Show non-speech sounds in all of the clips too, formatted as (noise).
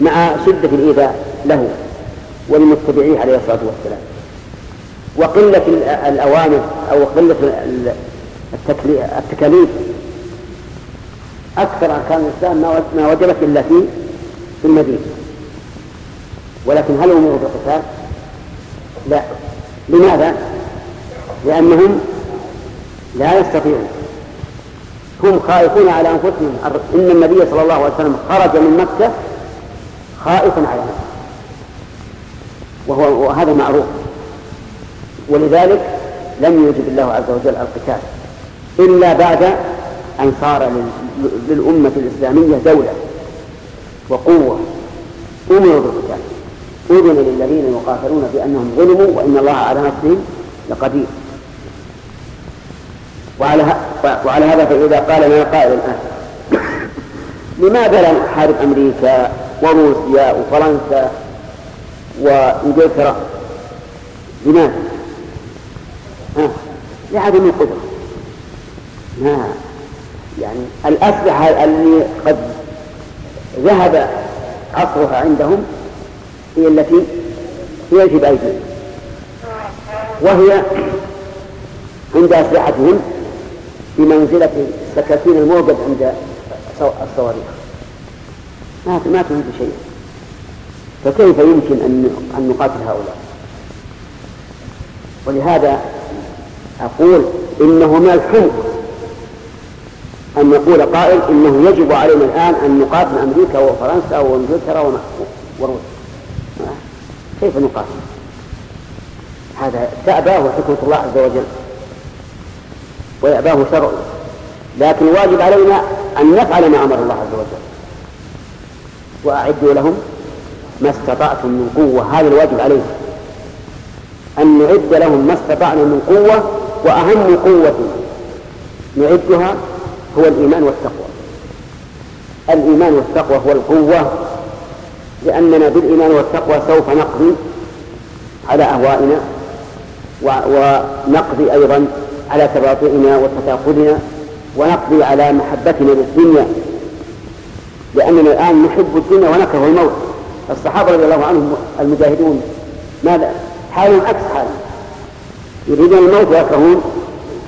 مع شدة الإيذاء له ولمتبعيه عليه الصلاة والسلام. وقلة الأوامر أو قلة التكاليف. أكثر أركان الإسلام ما وجبت إلا في في المدينة. ولكن هل أمروا بالقتال؟ لا. لماذا؟ لأنهم لا يستطيعون. هم خائفون على أنفسهم. إن النبي صلى الله عليه وسلم خرج من مكة خائفا على نفسه. وهو وهذا معروف. ولذلك لم يوجب الله عز وجل القتال إلا بعد أن صار للأمة الإسلامية دولة وقوة. أمروا بالقتال. أذن للذين يقاتلون بأنهم ظلموا وإن الله على نصرهم لقدير. وعلى وعلى هذا فإذا قال لنا قائل الآن لماذا لا نحارب أمريكا؟ وروسيا وفرنسا وإنجلترا. لماذا؟ لعدم القدرة ما يعني الأسلحة اللي قد ذهب عصرها عندهم هي التي هي التي بأيديهم. وهي عند أسلحتهم بمنزلة السكاكين الموجد عند الصواريخ. ما ما تريد شيء. فكيف يمكن أن أن نقاتل هؤلاء؟ ولهذا أقول إنه من الحمق أن يقول قائل إنه يجب علينا الآن أن نقاتل أمريكا وفرنسا وإنجلترا وروسيا. كيف نقاتل؟ هذا تأباه حكمة الله عز وجل. ويأباه شرعه. لكن الواجب علينا أن نفعل ما أمر الله عز وجل. وأعدوا لهم ما استطعتم من قوة. هذا الواجب علينا أن نعد لهم ما استطعنا من قوة وأهم قوة نعدها هو الإيمان والتقوى. الإيمان والتقوى هو القوة لأننا بالإيمان والتقوى سوف نقضي على أهوائنا ونقضي أيضا على تباطؤنا وتكافلنا ونقضي على محبتنا للدنيا. لأننا الآن نحب الدنيا ونكره الموت. الصحابة رضي الله عنهم المجاهدون ماذا؟ حالهم عكس حال يريدون الموت ويكرهون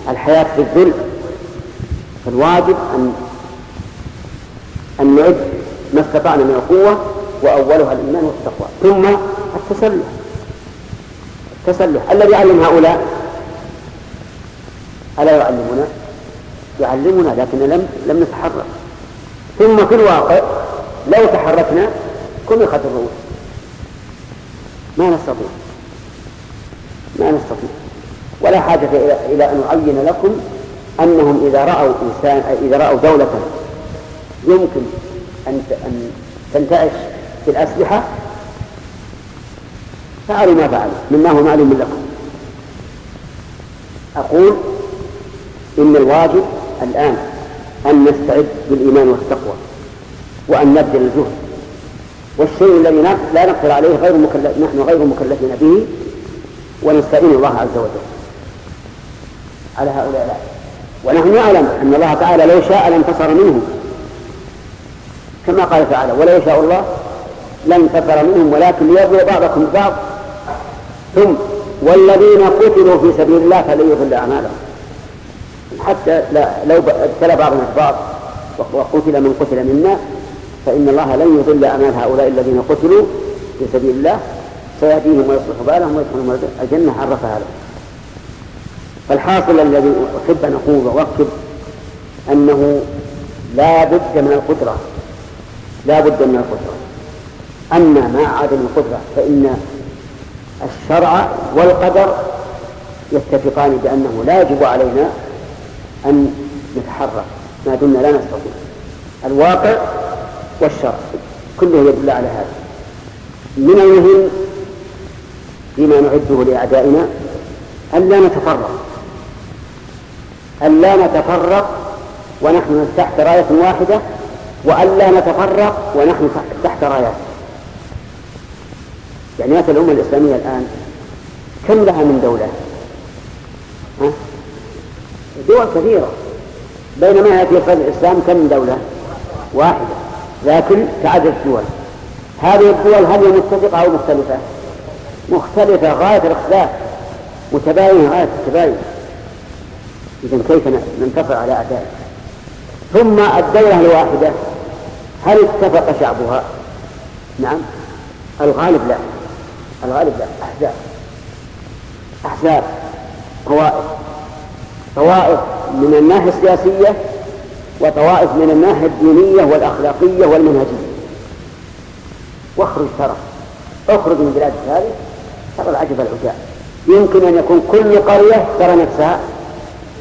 الحياة في الذل. فالواجب أن أن نعد ما استطعنا من القوة وأولها الإيمان والتقوى. ثم التسلح. التسلح. الذي علم هؤلاء؟ ألا يعلمنا؟ يعلمنا لكن لم لم نتحرك. ثم في الواقع لو تحركنا كمخت الرؤوس ما نستطيع. ما نستطيع. ولا حاجة إلى أن أعين لكم أنهم إذا رأوا إنسان إذا رأوا دولة يمكن أن أن تنتعش بالأسلحة فعلوا ما فعلوا. مما هو معلوم لكم. أقول إن الواجب الآن أن نستعد بالإيمان والتقوى وأن نبذل الجهد. والشيء الذي لا نقدر عليه غير مكلف نحن غير مكلفين به ونستعين الله عز وجل. على هؤلاء. لا ونحن نعلم أن الله تعالى لو شاء لانتصر منهم. كما قال تعالى ولو شاء الله لانتصر منهم ولكن ليبلو بعضكم ببعض. ثم والذين قتلوا في سبيل الله فلن يضل أعمالهم. حتى لا لو ابتلى بعضنا بعض وقتل من قتل منا فإن الله لن يضل أعمال هؤلاء الذين قتلوا في سبيل الله. سيهديهم ويصلح بالهم ويدخلهم الجنة عرفها لهم فالحاصل الذي أحب أن أقول وأكتب أنه لا بد من القدرة. لا بد من القدرة. أما مع عدم القدرة فإن الشرع والقدر يتفقان بأنه لا يجب علينا أن نتحرك. ما دمنا لا نستطيع. الواقع والشرع. كله يدل على هذا. من المهم فيما نعده لأعدائنا ألا نتفرق. ألا نتفرق ونحن تحت راية واحدة وألا نتفرق ونحن تحت رايات يعني مثلا الأمة الإسلامية الآن كم لها من دولة؟ ها؟ دول كثيرة. بينما يأتي فرد الإسلام كم دولة؟ واحدة. لكن كعدد الدول. هذه الدول هل هي متفقة أو مختلفة؟ مختلفة غاية الاختلاف متباينة غاية التباين. إذا كيف ننتصر على أعدائها؟ ثم الدولة الواحدة. هل اتفق شعبها؟ نعم. الغالب لا. الغالب لا. أحزاب. أحزاب. طوائف طوائف من الناحية السياسية وطوائف من الناحية الدينية والأخلاقية والمنهجية. واخرج ترى. اخرج من بلاد الثالث. ترى العجب العجاب. يمكن أن يكون كل قرية ترى نفسها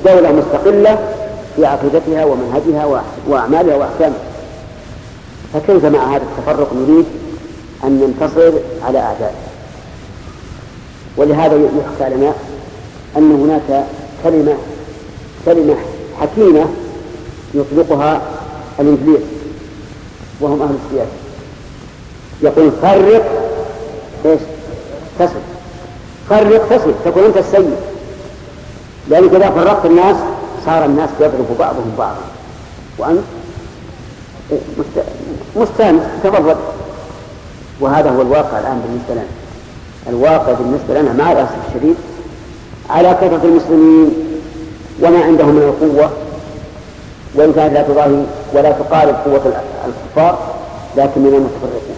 دولة مستقلة في عقيدتها ومنهجها وأعمالها وأحكامها. فكيف مع هذا التفرق نريد أن ننتصر على أعدائه ولهذا يحكى لنا أن هناك كلمة كلمة حكيمة يطلقها الإنجليز وهم أهل السياسة. يقول فرق إيش؟ تصل فرق تصل تكون أنت السيد. لأنك إذا فرقت الناس صار الناس يضرب بعضهم بعضا. وأنت مستانس تفضل. وهذا هو الواقع الآن بالنسبة لنا. الواقع بالنسبة لنا مع الأسف الشديد على كثرة المسلمين وما عندهم من القوة وإن كانت لا تضاهي ولا تقارب قوة الكفار لكننا متفرقون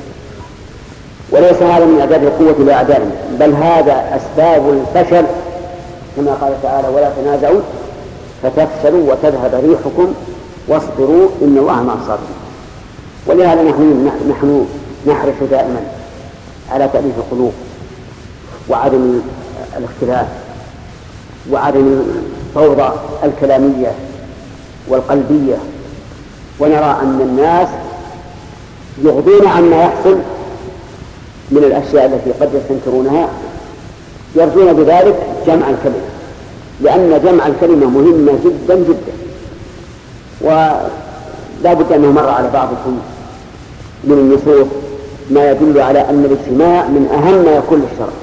وليس هذا من أعداد القوة لأعدائنا بل هذا أسباب الفشل كما قال تعالى ولا تنازعوا فتفشلوا وتذهب ريحكم واصبروا إن الله مع الصابرين. ولهذا نحن نحن نحرص دائما على تأليف القلوب وعدم الاختلاف وعدم الفوضى الكلامية والقلبية ونرى أن الناس يغضون عما يحصل من الأشياء التي قد يستنكرونها يرجون بذلك جمع الكلمة لأن جمع الكلمة مهمة جدا جدا ولا بد أنه مر على بعضكم من النصوص ما يدل على أن الاجتماع من أهم ما يكون للشرع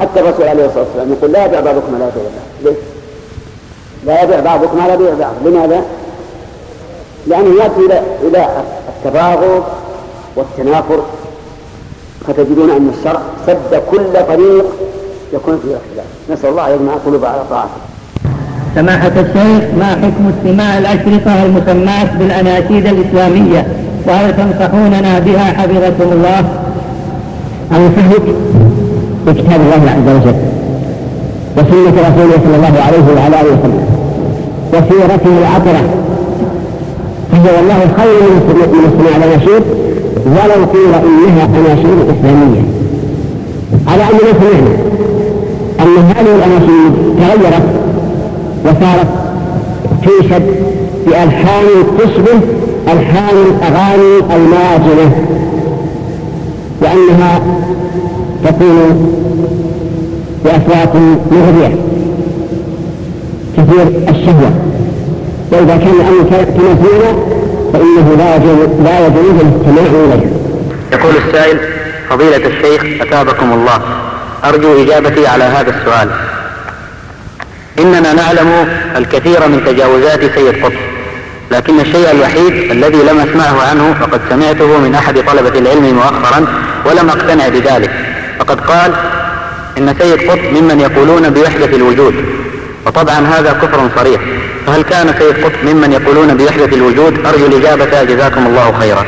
حتى الرسول عليه الصلاة والسلام يقول لا يبيع بعضكم على بيع ليش؟ لا يبيع بعضكم على بيع بعض. لماذا؟ لأنه يأتي إلى إلى التباغض والتنافر. فتجدون أن الشرع سد كل طريق يكون فيه اختلاف. نسأل الله أن يجمع قلوب على طاعته. سماحة الشيخ ما حكم استماع الأشرطة المسماة بالأناشيد الإسلامية؟ وهل تنصحوننا بها حفظكم الله؟ أنصحك بكتاب الله عز وجل وسنة رسوله صلى الله عليه وعلى آله وسلم. وسيرته العطرة. فهي والله خير من استماع الأناشيد ولو قيل إنها أناشيد إسلامية. على أننا سمعنا أن هذه الأناشيد تغيرت وصارت تنشد بألحان تشبه ألحان الأغاني الماجنة وأنها تكون بأصوات مغرية. كثير الشهوة. وإذا كان الأمر فينا فإنه لا يجوز لا يجوز الاستماع إليها. يقول السائل فضيلة الشيخ أثابكم الله. أرجو إجابتي على هذا السؤال. إننا نعلم الكثير من تجاوزات سيد قطب لكن الشيء الوحيد الذي لم أسمعه عنه فقد سمعته من أحد طلبة العلم مؤخرا ولم أقتنع بذلك. فقد قال إن سيد قطب ممن يقولون بوحدة الوجود وطبعا هذا كفر صريح. فهل كان سيد قطب ممن يقولون بوحدة الوجود أرجو الإجابة جزاكم الله خيرا.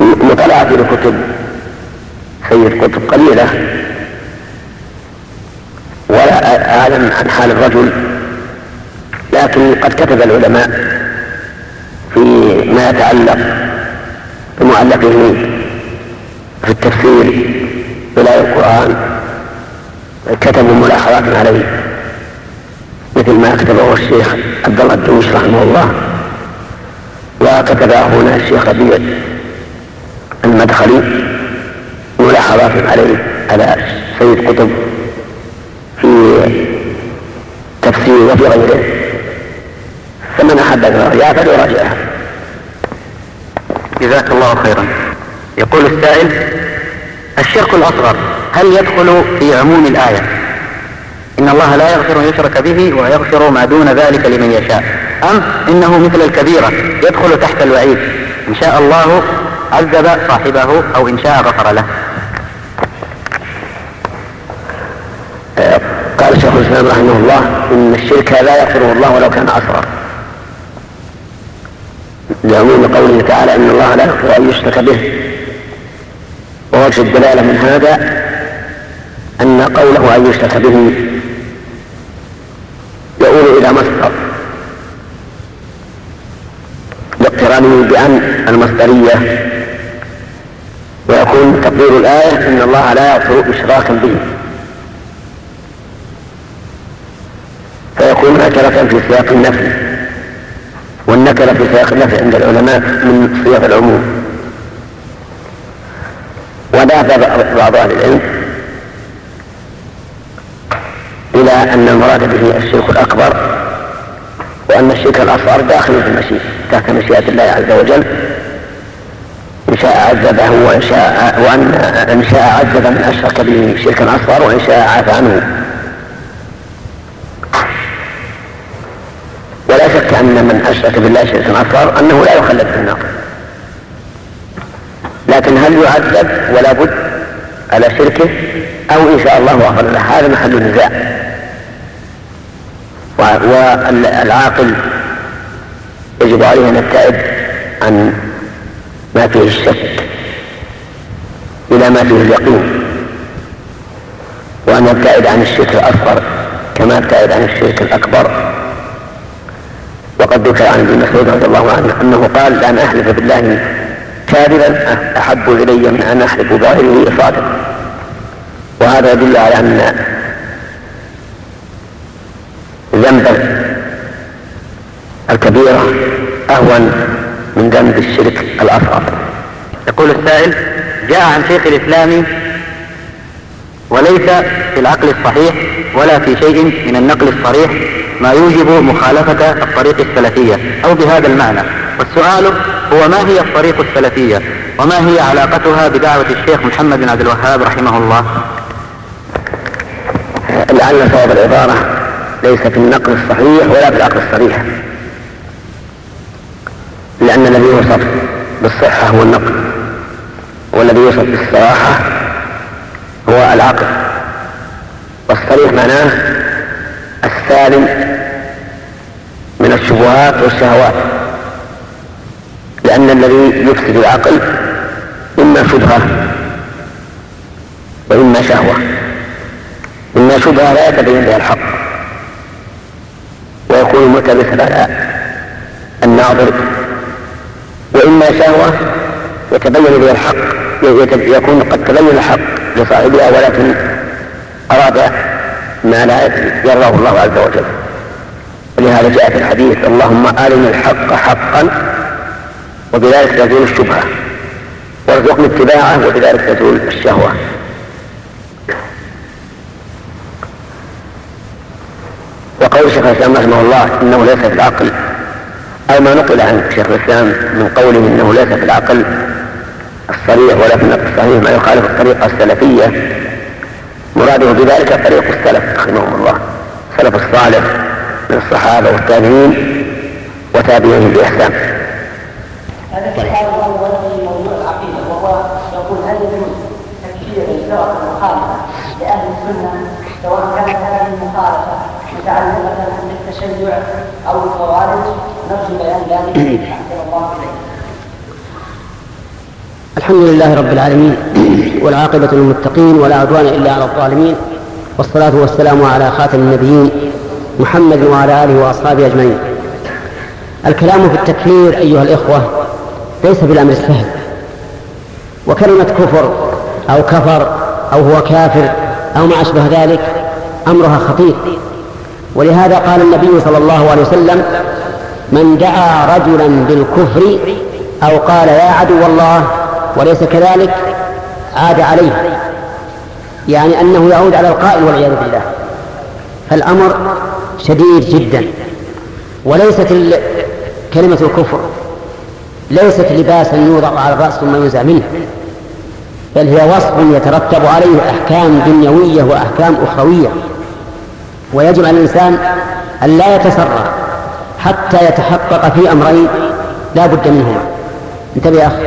مطالعتي لكتب سيد قطب قليلة. ولا أعلم عن حال الرجل. لكن قد كتب العلماء في ما يتعلق بمعلقه في التفسير بلاء القرآن. كتبوا ملاحظات عليه. مثل ما كتبه الشيخ عبد الله الدويش رحمه الله. وكتب هنا الشيخ ربيع المدخلي ملاحظات عليه على سيد قطب في تفسير وفي غيره. فمن أحب الرجاء فليراجعها. جزاك الله خيرا. يقول السائل الشرك الأصغر هل يدخل في عموم الآية؟ إن الله لا يغفر أن يشرك به ويغفر ما دون ذلك لمن يشاء. أم إنه مثل الكبيرة يدخل تحت الوعيد. إن شاء الله عذب صاحبه أو إن شاء غفر له. قال شيخ الإسلام رحمه الله إن الشرك لا يغفره الله ولو كان أصغر لعموم قوله تعالى إن الله لا يغفر أن يشرك به. ووجه الدلالة من هذا أن قوله أن يشرك به بأن المصدرية. ويكون تقدير الآية إن الله لا يغفر إشراكا به. فيكون نكرة في سياق النفي. والنكرة في سياق النفي عند العلماء من صيغ العموم. وذهب بعض أهل العلم إلى أن المراد به الشرك الأكبر وأن الشرك الأصغر داخل في المشيئة تحت مشيئة الله عز وجل إن شاء عذبه وإن شاء وأن إن شاء عذب من أشرك به شركا أصغر وإن شاء عفى عنه. ولا شك أن من أشرك بالله شركا أصغر أنه لا يخلد في النار. لكن هل يعذب؟ ولا بد على شركه أو إن شاء الله غفر له. هذا محل النزاع. والعاقل يجب عليه أن يبتعد عن ما فيه الشك إلى ما فيه اليقين وأن يبتعد عن الشرك الأصغر كما يبتعد عن الشرك الأكبر. وقد ذكر عن ابن مسعود رضي الله عنه أنه قال لأن احلف بالله كاذبا أحب إلي من أن أحلف بغيره صادق وهذا يدل على أن ذنب الكبيرة أهون من ذنب الشرك الأصغر يقول السائل جاء عن شيخ الإسلام وليس في العقل الصحيح ولا في شيء من النقل الصريح ما يوجب مخالفة الطريق السلفية أو بهذا المعنى. والسؤال هو ما هي الطريق السلفية وما هي علاقتها بدعوة الشيخ محمد بن عبد الوهاب رحمه الله؟ لعل صواب العبارة ليس في النقل الصحيح ولا في العقل الصريح. لأن الذي يوصف بالصحة هو النقل والذي يوصف بالصراحة هو العقل. والصريح معناه السالم من الشبهات والشهوات لأن الذي يفسد العقل إما شبهة وإما شهوة. إما شبهة لا يتبين بها الحق. ويكون ملتبسا على الناظر وإما شهوة يتبين بها الحق يكون قد تبين الحق لصاحبها ولكن أراد ما لا يرضاه الله عز وجل. ولهذا جاء في الحديث اللهم أرنا الحق حقا وبذلك تزول الشبهة وارزقني اتباعه وبذلك تزول الشهوة. وقول شيخ الإسلام رحمه الله إنه ليس في العقل أو ما نقل عن شيخ الإسلام من قوله إنه ليس في العقل الصريح ولا في النقل الصحيح ما يخالف الطريقة السلفية. مراده بذلك طريق السلف رحمهم الله. السلف الصالح من الصحابة والتابعين وتابعيهم بإحسان. موضوع يقول هل تكفير لأهل السنة سواء كانت هذه المخالفه متعلقة بالتشيع أو الخوارج؟ الحمد لله رب العالمين والعاقبة للمتقين ولا عدوان إلا على الظالمين والصلاة والسلام على خاتم النبيين محمد وعلى آله وأصحابه أجمعين. الكلام في التكفير أيها الإخوة ليس بالأمر السهل. وكلمة كفر أو كفر أو هو كافر أو ما أشبه ذلك أمرها خطير. ولهذا قال النبي صلى الله عليه وسلم من دعا رجلا بالكفر أو قال يا عدو الله وليس كذلك عاد عليه. يعني أنه يعود على القائل والعياذ بالله. فالأمر شديد جدا. وليست كلمة الكفر ليست لباسا يوضع على الرأس ثم ينزع منه بل هي وصف يترتب عليه أحكام دنيوية وأحكام أخروية. ويجب على الإنسان أن لا يتسرع حتى يتحقق في أمرين لا بد منهما. انتبه يا أخي.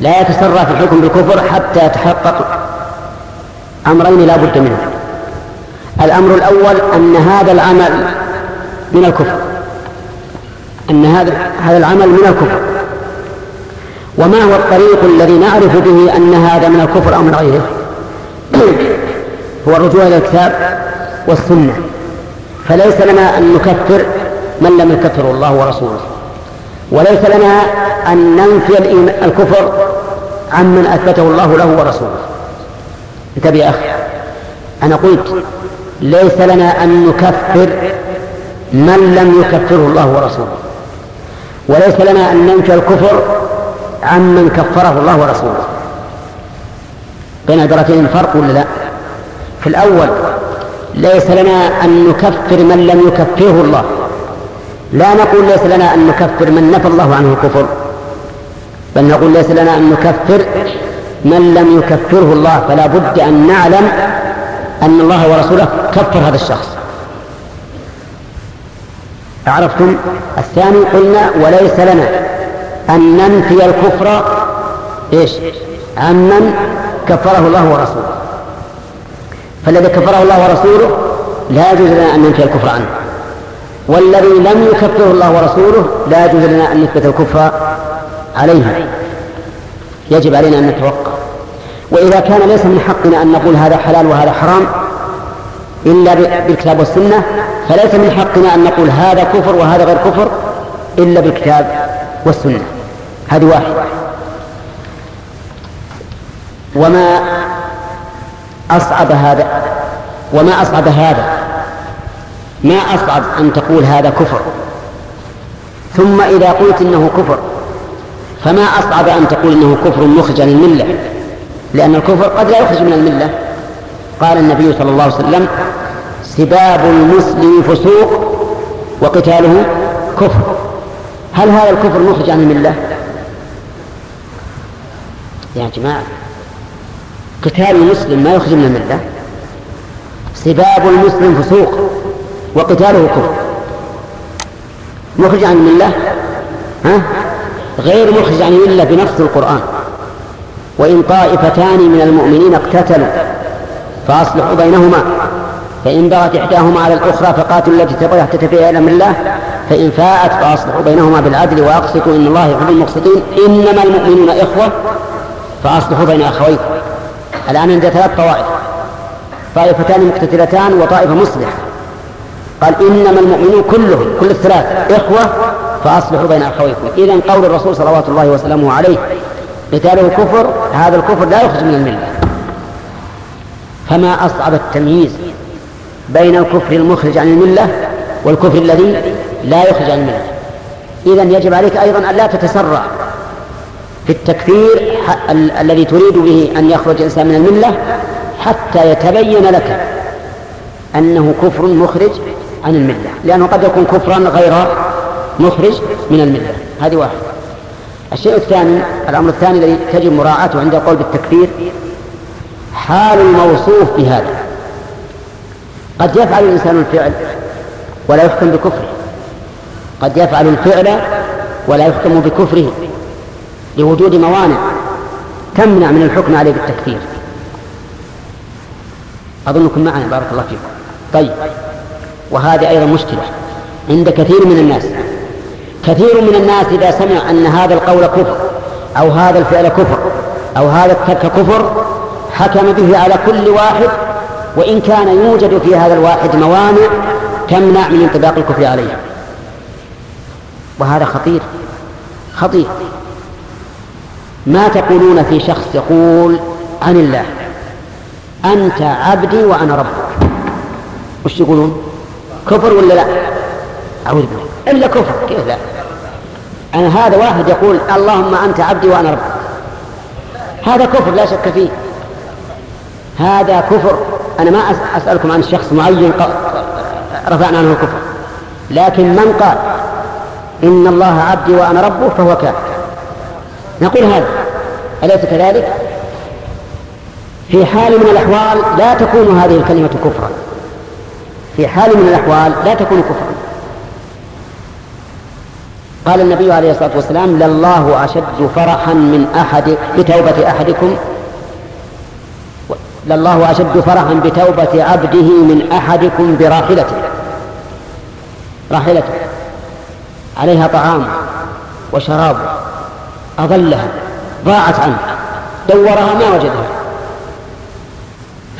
لا يتسرع في الحكم بالكفر حتى يتحقق أمرين لا بد منه. الأمر الأول أن هذا العمل من الكفر. أن هذا هذا العمل من الكفر. وما هو الطريق الذي نعرف به أن هذا من الكفر أو من غيره؟ هو الرجوع إلى الكتاب والسنة. فليس لنا أن نكفر من لم يكفر الله ورسوله. وليس لنا أن ننفي الكفر عمن أثبته الله له ورسوله. انتبه يا أخي. أنا قلت ليس لنا أن نكفر من لم يكفره الله ورسوله. وليس لنا أن ننفي الكفر عمن كفره الله ورسوله. بين الدرجتين فرق ولا لا؟ في الأول ليس لنا أن نكفر من لم يكفره الله. لا نقول ليس لنا أن نكفر من نفى الله عنه الكفر بل نقول ليس لنا أن نكفر من لم يكفره الله. فلا بد أن نعلم أن الله ورسوله كفر هذا الشخص. عرفتم؟ الثاني قلنا وليس لنا أن ننفي الكفر إيش؟ عمن كفره الله ورسوله. فالذي كفره الله ورسوله لا يجوز لنا أن ننفي الكفر عنه. والذي لم يكفره الله ورسوله لا يجوز لنا أن نثبت الكفر عليه. يجب علينا أن نتوقف وإذا كان ليس من حقنا أن نقول هذا حلال وهذا حرام إلا بالكتاب والسنة فليس من حقنا أن نقول هذا كفر وهذا غير كفر إلا بالكتاب والسنة. هذه واحدة. وما أصعب هذا وما أصعب هذا ما أصعب أن تقول هذا كفر. ثم إذا قلت إنه كفر فما أصعب أن تقول إنه كفر مخرج عن الملة؟ لأن الكفر قد لا يخرج من الملة. قال النبي صلى الله عليه وسلم سباب المسلم فسوق وقتاله كفر. هل هذا الكفر مخرج عن الملة؟ يا جماعة قتال المسلم ما يخرج من الملة. سباب المسلم فسوق وقتاله كفر. مخرج عن الملة؟ ها؟ غير مخرج عن الملة بنص القرآن. وإن طائفتان من المؤمنين اقتتلوا فأصلحوا بينهما. فإن بغت إحداهما على الأخرى فقاتلوا التي تبغي حتى تفيء إلى الله فإن فاءت فأصلحوا بينهما بالعدل وأقسطوا إن الله يحب المقسطين. إنما المؤمنون إخوة فأصلحوا بين أخويكم. الآن عند ثلاث طوائف. طائفتان مقتتلتان وطائفة مصلحة. قال إنما المؤمنون كلهم كل الثلاث إخوة فأصلحوا بين أخويكم. إذا قول الرسول صلوات الله وسلامه عليه قتاله كفر هذا الكفر لا يخرج من الملة. فما أصعب التمييز بين الكفر المخرج عن الملة والكفر الذي لا يخرج عن الملة. إذا يجب عليك أيضا أن لا تتسرع في التكفير الذي تريد به أن يخرج الإنسان من الملة حتى يتبين لك أنه كفر مخرج عن الملة لأنه قد يكون كفرا غير مخرج من الملة. هذه واحدة. الشيء الثاني الأمر الثاني الذي تجب مراعاته عند القول بالتكفير حال الموصوف بهذا. قد يفعل الإنسان الفعل ولا يحكم بكفره. قد يفعل الفعل ولا يحكم بكفره لوجود موانع تمنع من الحكم عليه بالتكفير. أظنكم معنا بارك الله فيكم. طيب. وهذه أيضا مشكلة عند كثير من الناس. كثير من الناس إذا سمع أن هذا القول كفر أو هذا الفعل كفر أو هذا الترك كفر حكم به على كل واحد وإن كان يوجد في هذا الواحد موانع تمنع من انطباق الكفر عليه. وهذا خطير خطير. ما تقولون في شخص يقول عن الله أنت عبدي وأنا ربك. وش يقولون؟ كفر ولا لا؟ أعوذ بالله. إلا كفر. كيف لا؟ أنا هذا واحد يقول اللهم أنت عبدي وأنا ربك هذا كفر لا شك فيه. هذا كفر. أنا ما أسألكم عن شخص معين رفعنا عنه الكفر. لكن من قال إن الله عبدي وأنا ربه فهو كافر. نقول هذا. أليس كذلك؟ في حال من الأحوال لا تكون هذه الكلمة كفرا. في حال من الأحوال لا تكون كفرا. قال النبي عليه الصلاة والسلام لله أشد فرحا من أحد بتوبة أحدكم. لله أشد فرحا بتوبة عبده من أحدكم براحلته راحلته عليها طعام وشراب. أضلها ضاعت عنه. دورها ما وجدها.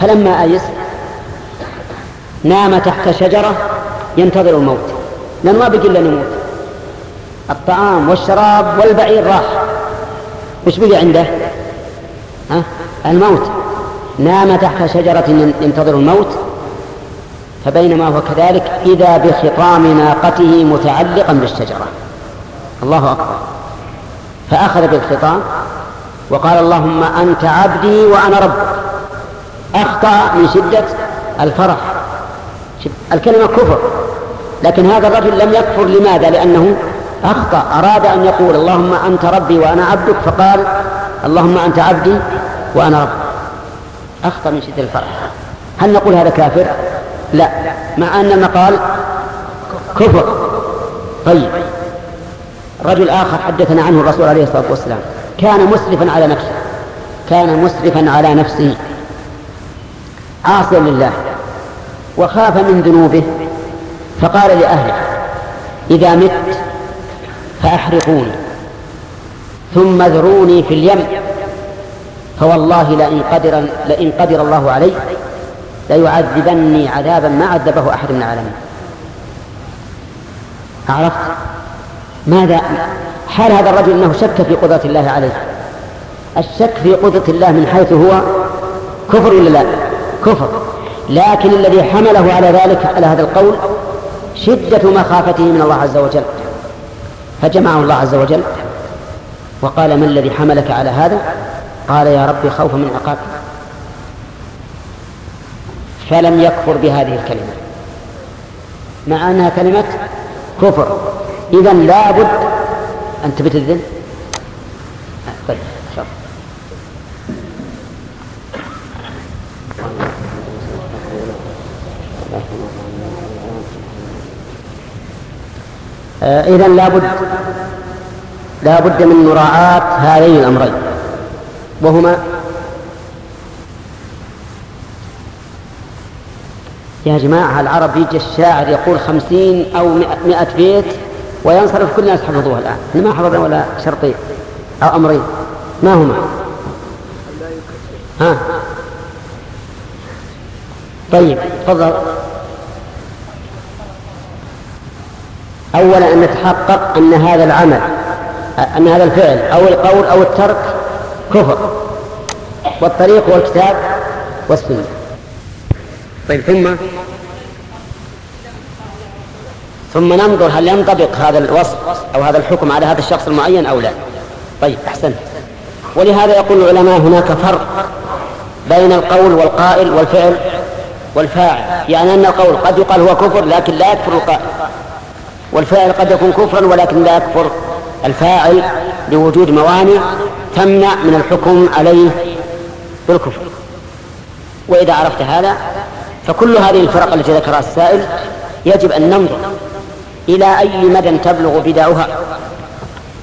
فلما أيس نام تحت شجرة ينتظر الموت. لأنه ما بقي إلا يموت الطعام والشراب والبعير راح. وش بقي عنده؟ ها؟ الموت. نام تحت شجرة ينتظر الموت. فبينما هو كذلك إذا بخطام ناقته متعلقا بالشجرة. الله أكبر. فأخذ بالخطام وقال اللهم أنت عبدي وأنا ربك. أخطأ من شدة الفرح. الكلمة كفر. لكن هذا الرجل لم يكفر. لماذا؟ لأنه أخطأ. أراد أن يقول اللهم أنت ربي وأنا عبدك. فقال اللهم أنت عبدي وأنا ربك أخطأ من شدة الفرح. هل نقول هذا كافر؟ لا. مع أن المقال كفر. طيب. رجل آخر حدثنا عنه الرسول عليه الصلاة والسلام. كان مسرفا على نفسه. كان مسرفا على نفسه. عاصيا لله. وخاف من ذنوبه فقال لأهله إذا مت فأحرقوني ثم اذروني في اليم فوالله لئن قدر لئن قدر الله علي ليعذبني عذابا ما عذبه أحد من العالمين. عرفت؟ ماذا؟ حال هذا الرجل أنه شك في قدرة الله عليه. الشك في قدرة الله من حيث هو كفر ولا لا؟ كفر. لكن الذي حمله على ذلك على هذا القول شدة مخافته من الله عز وجل. فجمعه الله عز وجل وقال ما الذي حملك على هذا؟ قال يا ربي خوفا من عقابك فلم يكفر بهذه الكلمة. مع أنها كلمة كفر. إذا لابد أن تبت الذن طيب شرط. آه إذا لابد لابد من مراعاة هذين الأمرين. وهما يا جماعة العرب يجي الشاعر يقول خمسين أو مئة بيت وينصرف كل الناس حفظوها الآن. إحنا ما حفظنا ولا شرطين أو أمرين. ما هما؟ ها؟ طيب تفضل. أولا أن نتحقق أن هذا العمل أن هذا الفعل أو القول أو الترك كفر والطريق هو الكتاب والسنة. طيب ثم؟ ثم ننظر هل ينطبق هذا الوصف أو هذا الحكم على هذا الشخص المعين أو لا. طيب أحسنت. ولهذا يقول العلماء هناك فرق بين القول والقائل والفعل والفاعل. يعني أن القول قد يقال هو كفر لكن لا يكفر القائل. والفاعل قد يكون كفرا ولكن لا يكفر. الفاعل لوجود موانع تمنع من الحكم عليه بالكفر. وإذا عرفت هذا فكل هذه الفرق التي ذكرها السائل يجب أن ننظر إلى أي مدى تبلغ بدعها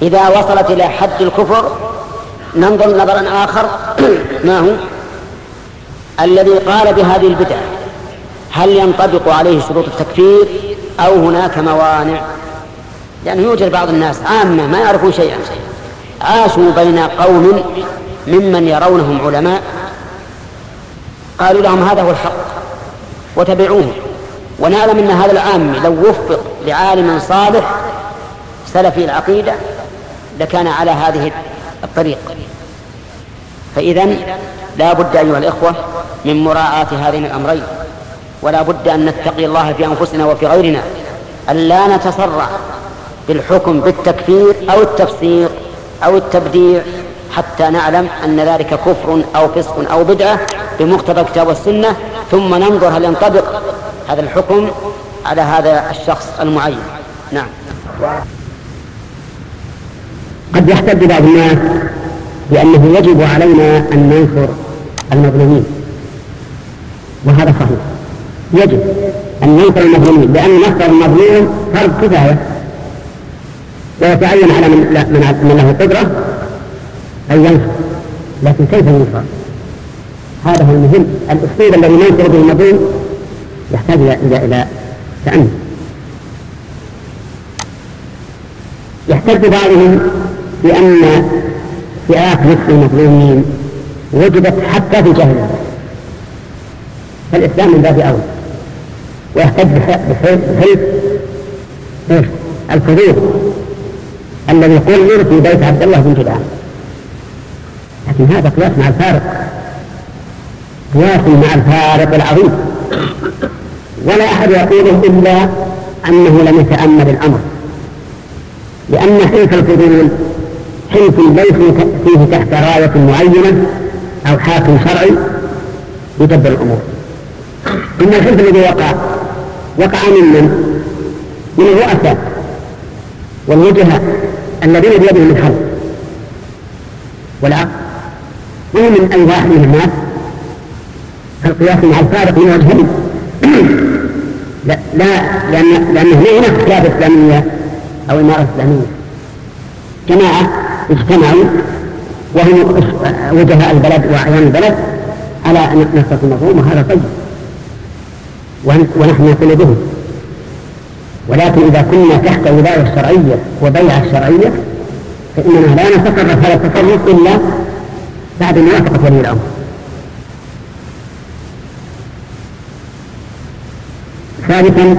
إذا وصلت إلى حد الكفر ننظر نظرا آخر. (clears throat) ما هو؟ الذي قال بهذه البدعة هل ينطبق عليه شروط التكفير؟ أو هناك موانع. يعني يوجد بعض الناس عامة ما يعرفون شيئا عاشوا بين قوم ممن يرونهم علماء. قالوا لهم هذا هو الحق وتبعوه. ونعلم إن هذا العام لو وفق لعالم صالح سلفي العقيدة لكان على هذه الطريق. فاذا لا بد أيها الإخوة من مراعاة هذين الأمرين. ولا بد أن نتقي الله في أنفسنا وفي غيرنا. الا نتسرع بالحكم بالتكفير أو التفسيق أو التبديع حتى نعلم أن ذلك كفر أو فسق أو بدعة بمقتضى الكتاب والسنة. ثم ننظر هل ينطبق هذا الحكم على هذا الشخص المعين. نعم. قد يحتج بعض الناس بأنه يجب علينا أن ننصر المظلومين وهذا صحيح. يجب أن ننصر المظلومين لأن نصر المظلوم فرض كفاية. ويتعين على من, من, له قدرة أن ينصر لكن كيف ينصر؟ هذا هو المهم. الأسلوب الذي ننصر به المظلوم يحتاج إلى إلى إلى تأمل. يحتج بعضهم بأن فئات نصف المظلومين وجدت حتى في جاهلية فالإسلام من باب أولى ويحتج بحيث؟ الفضول الذي قرر في بيت عبد الله بن جدعان لكن هذا قياس مع الفارق. قياس مع الفارق العظيم. ولا أحد يقوله إلا أنه لم يتأمل الأمر. لأن حلف الفضول حلف ليس فيه تحت راية معينة أو حاكم شرعي يدبر الأمور. إن الحلف الذي وقع وقع ممن من؟ الرؤساء والوجهاء الذين بيدهم الحل والعقل ومن أي واحد من الناس؟ القياس مع الفارق من وجهين (clears throat) لا لا لأن لأنه ما هناك خلافة إسلامية أو إمارة إسلامية. جماعة اجتمعوا وهم وجهاء البلد وأعيان البلد على نصرة المظلوم وهذا طيب. ونحن نقول بهم ولكن إذا كنا تحت ولاية الشرعية وبيعة الشرعية فإننا لا نتصرف هذا التصرف إلا بعد موافقة ولي الأمر. ثالثا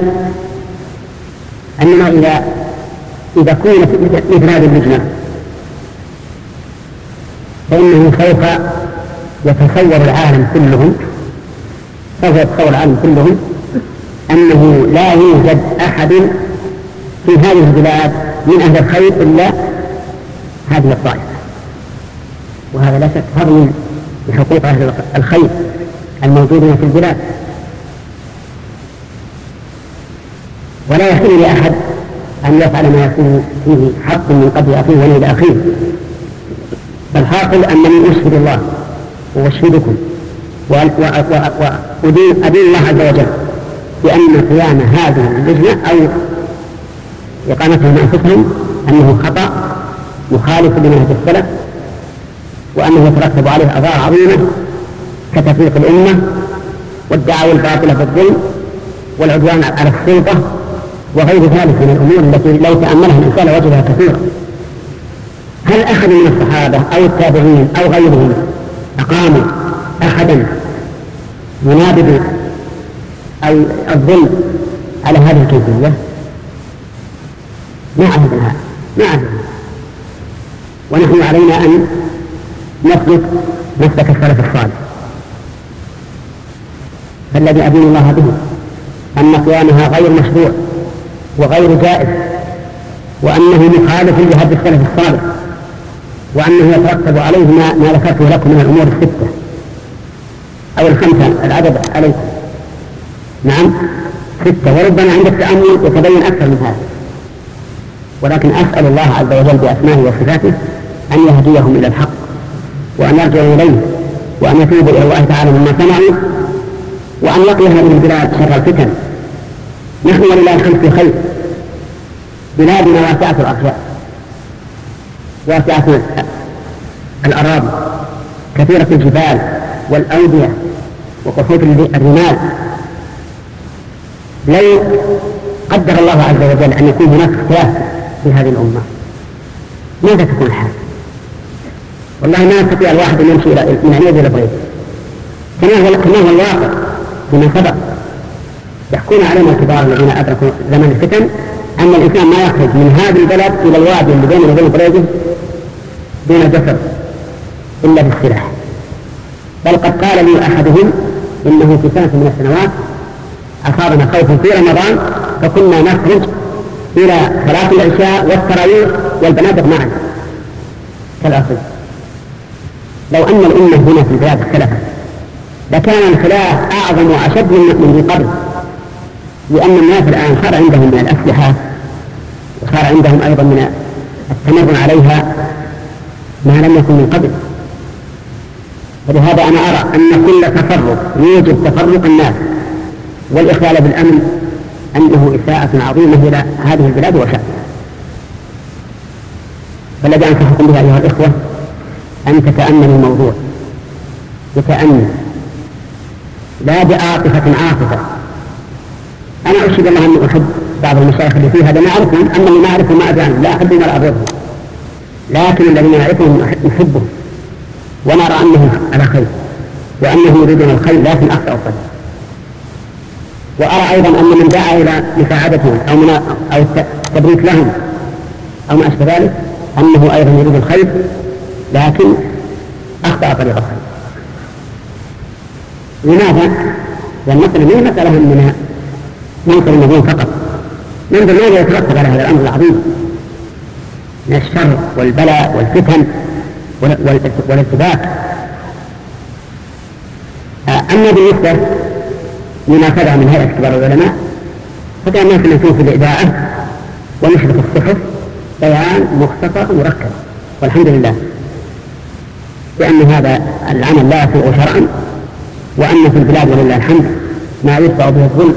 أننا إذا إذا كنا مثل هذه اللجنة فإنه سوف يتصور العالم كلهم سوف يتصور العالم كلهم أنه لا يوجد أحد في هذه البلاد من أهل الخير إلا هذه الطائفة. وهذا لا شك هضم لحقوق أهل الخير الموجودين في البلاد. ولا يحل لأحد أن يفعل ما يكون فيه حق من قبل أخيه ولد أخيه. فالحاصل أنني أشهد الله وأشهدكم وأدين أدين الله عز وجل. بأن قيام هذه اللجنة أو إقامتهم أنفسهم أنه خطأ مخالف لمنهج السلف وأنه يترتب عليه أضرار عظيمة كتفريق الأمة والدعاوى الباطلة بالظلم والعدوان على السلطة وغير ذلك من الأمور التي لو تأملها الإنسان وجدها كثيرا هل أحد من الصحابة أو التابعين أو غيرهم أقاموا أحدا ينابذ الظلم على هذه الكيفية؟ ما عهدنا ما عهدنا ونحن علينا أن نسلك مسلك السلف الصالح. فالذي أدين الله به أن قيامها غير مشروع وغير جائز وأنه مخالف لهدي السلف الصالح وأنه يترتب عليه ما, ما ذكرته لكم من الأمور الستة أو الخمسة العدد عليكم. نعم. ستة. وربما عند التأمل يتبين أكثر من هذا. ولكن أسأل الله عز وجل بأسمائه وصفاته أن يهديهم إلى الحق وأن يرجعوا إليه وأن يتوبوا إلى الله تعالى مما صنعوا وأن يقي هذه البلاد شر الفتن. نحن ولله الحمد في خير. بلادنا واسعة الأرجاء واسعة الأراضي. كثيرة الجبال والأودية وقصور الرمال. لو قدر الله عز وجل أن يكون هناك اختلاف في هذه الأمة. ماذا تكون الحال؟ والله ما يستطيع الواحد أن يمشي من عنيد إلى بغيض كما هو كما هو الواقع بما سبق. يحكون علينا الكبار الذين أدركوا زمن الفتن أن الإنسان ما يخرج من هذا البلد إلى الوادي اللي بينه وبين بريده دون جسر إلا بالسلاح. بل قد قال لي أحدهم إنه في سنة من السنوات أصابنا خوف في رمضان فكنا نخرج إلى صلاة العشاء والتراويح والبنادق معا. كالأصل. لو أن الأمة هنا في البلاد اختلفت لكان الخلاف أعظم وأشد من قبل لأن الناس الآن صار عندهم من الأسلحة وصار عندهم أيضا من التمرن عليها ما لم يكن من قبل. ولهذا أنا أرى أن كل تفرق يوجب تفرق الناس. والإخلال بالأمن أنه إساءة عظيمة إلى هذه البلاد وشأنها. فالذي أنصحكم به أيها الإخوة أن تتأملوا الموضوع. بتأمل لا بعاطفة عاطفة. أنا أشهد الله أني أحب بعض المشايخ اللي فيه هذا نعرفهم أما اللي ما أعرفهم ما أدري عنهم. لا أحبهم ولا أبغضهم لكن الذين نعرفهم نحبهم ونرى أنهم على خير. وأنهم يريدون الخير لكن أخطأوا الطريق وأرى أيضا أن من دعا إلى مساعدتهم أو من أو التبريك لهم. أو ما أشبه ذلك أنه أيضا يريد الخير لكن أخطأ طريق الخير. لماذا؟ لأن المسألة هي مسألة من منكر النبوة فقط؟ ننظر ماذا يترتب على هذا الأمر العظيم؟ من الشر والبلاء والفتن والارتباك. آه، أما بالنسبة لما أخذها من هيئة كبار العلماء فكان الناس نشوف في الإذاعة ونشر في الصحف بيان مختصر مركب. والحمد لله. لأن هذا العمل لا يسوغ شرعا وأن في البلاد ولله الحمد ما يدفع به الظلم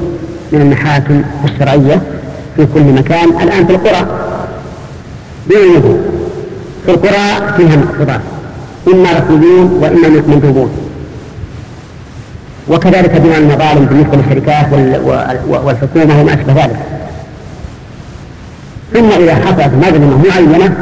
من المحاكم الشرعية في كل مكان الآن في القرى. دون في القرى فيها مقصودات إما رسوليون وإما مندوبون. وكذلك بناء المظالم بالنسبة للشركات والحكومة وما أشبه ذلك. ثم إذا حصلت مظلمة معينة